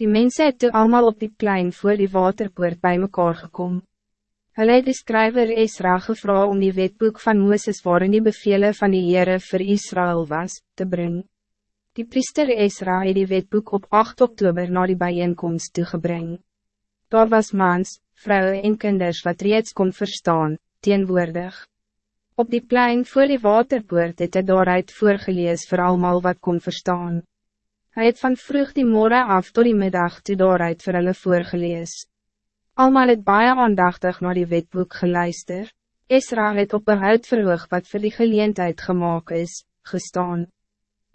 Die mensen het toe allemaal op die plein voor die waterpoort bij mekaar gekom. Hulle het die skryver Esra gevra om die wetboek van Mooses waarin die bevelen van die Heere voor Israël was, te brengen. Die priester Esra het die wetboek op 8 oktober na die bijeenkomst toegebring. Daar was mans, vrouwen en kinders wat reeds kon verstaan, teenwoordig. Op die plein voor die waterpoort het hy daaruit voorgelees vir almal wat kon verstaan. Hij het van vroeg die morgen af tot die middag toe daaruit vir hulle voorgelees. Almal het baie aandachtig naar die wetboek geluister. Esra het op een hout verhoog wat voor die geleentheid gemaakt is, gestaan.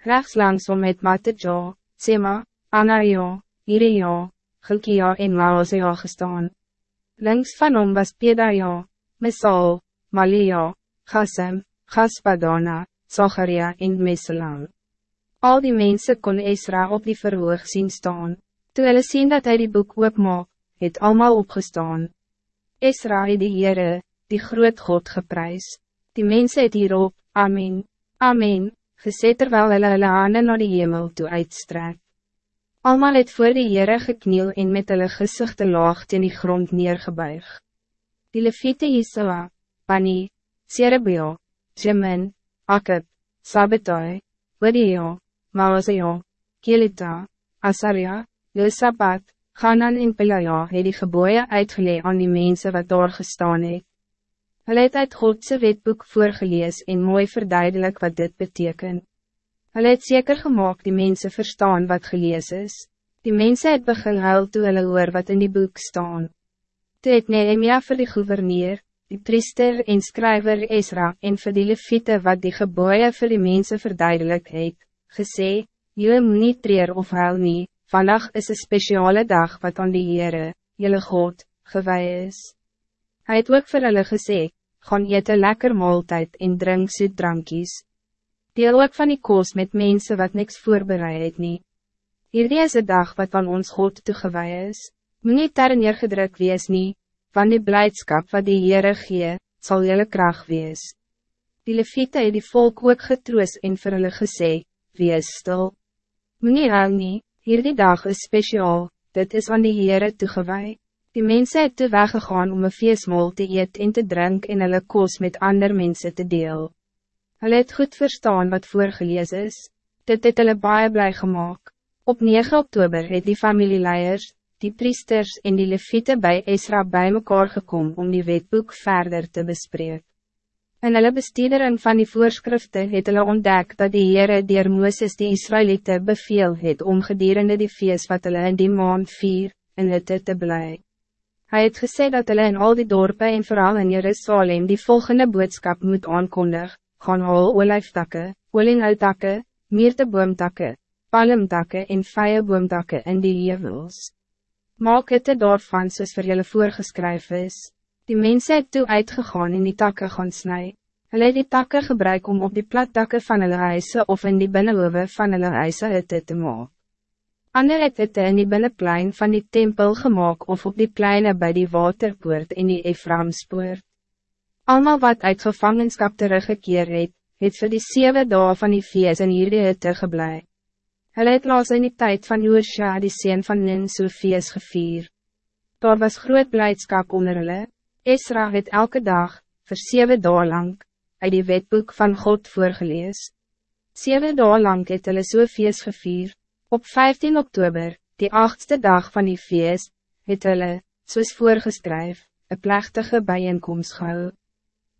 Rechts langsom het Matteja, Sema, Anaria, Iria, Gilkia en Maazia gestaan. Links van hom was Pedaja, Mesal, Malia, Gassem, Gaspadana, Zacharia en Meselam. Al die mensen kon Esra op die verhoog zien staan. Toe hulle sien dat hij die boek oopmaak, het allemaal opgestaan. Esra het die Heere, die groot God geprys. Die mensen het hierop, Amen, Amen, gesê terwyl hulle hulle hande naar die hemel toe uitstrek. Almal het voor die Heere gekniel en met hulle gezichte laag in die grond neergebuig. Die Levite Isua, Pani, Serebio, Jemin, Akib, Sabetai, Wadiyo, Maazio, Kelita, Asaria, Josabat, Ganan en Pelaja het die geboeie uitgelee aan die mensen wat daar gestaan het. Hulle het uit Godse wetboek voorgelees en mooi verduidelik wat dit betekent. Hulle het zeker gemaakt die mensen verstaan wat gelees is. Die mensen het begin huil toe hulle hoor wat in die boek staan. Toe het Nehemia vir die gouverneur, die priester en skryver Esra en vir die leviete wat die geboeie vir die mensen verduidelik het, gesê, Jylle moet nie treer of huil nie, vandag is een speciale dag wat aan die Heere, jylle God, gewij is. Hij het ook vir hulle gesê, gaan eet een lekker maaltijd en drink soet drankies. Deel ook van die koos met mensen wat niks voorbereid het nie. Hierdie is een dag wat van ons God toegewij is, moet nie ter neergedruk wees nie, van die blijdschap wat die Heere gee, sal jylle kracht wees. Die leviete het die volk ook getroos en vir hulle gesê, wees stil. Meneer hou nie, hierdie dag is speciaal, dit is aan die Heere toegewij. Die mensen het te weggegaan om een feestmaal te eet en te drink en hulle koos met ander mensen te deel. Hulle het goed verstaan wat voorgelees is, dit het hulle baie blij gemaakt. Op 9 oktober het die familieleiers, die priesters en die leviete bij Esra bij mekaar gekom om die wetboek verder te bespreken. En hulle bestiedering van die voorschriften het hulle ontdek dat die Heere dier Mooses die Israëlieten beveel het om gedurende die feest wat hulle in die maand vier, in hitte te bly. Hij het gesê dat hulle in al die dorpen en vooral in Jerusalem die volgende boodschap moet aankondig, gaan al olijftakke, olinghoutakke, meerteboomtakke, palmtakke en vijenboomtakke in die hevels. Maak het daarvan soos vir julle voorgeskryf is. Die mensen het toe uitgegaan en die takken gaan snij. Hulle het die takken gebruik om op die plattakken van hulle huise of in die binnenhoeve van hulle huise hitte te maak. Ander het hitte in die binnenplein van die tempel gemaakt of op die pleine bij die waterpoort in die Ephraimspoort. Almal wat uit gevangenskap teruggekeer het, het vir die zeven dagen van die feest in hierdie hitte geblei. Hulle het laas in die tijd van Joosja die seen van Ninsu feest gevier. Daar was groot blijdschap onder hulle. Esra het elke dag, voor zeven dagen lang, uit die wetboek van God voorgelees. Zeven dagen lang het hulle so feest gevier. Op 15 oktober, die achtste dag van die feest, het hulle, soos voorgeskryf, een plechtige bijeenkomst gehou.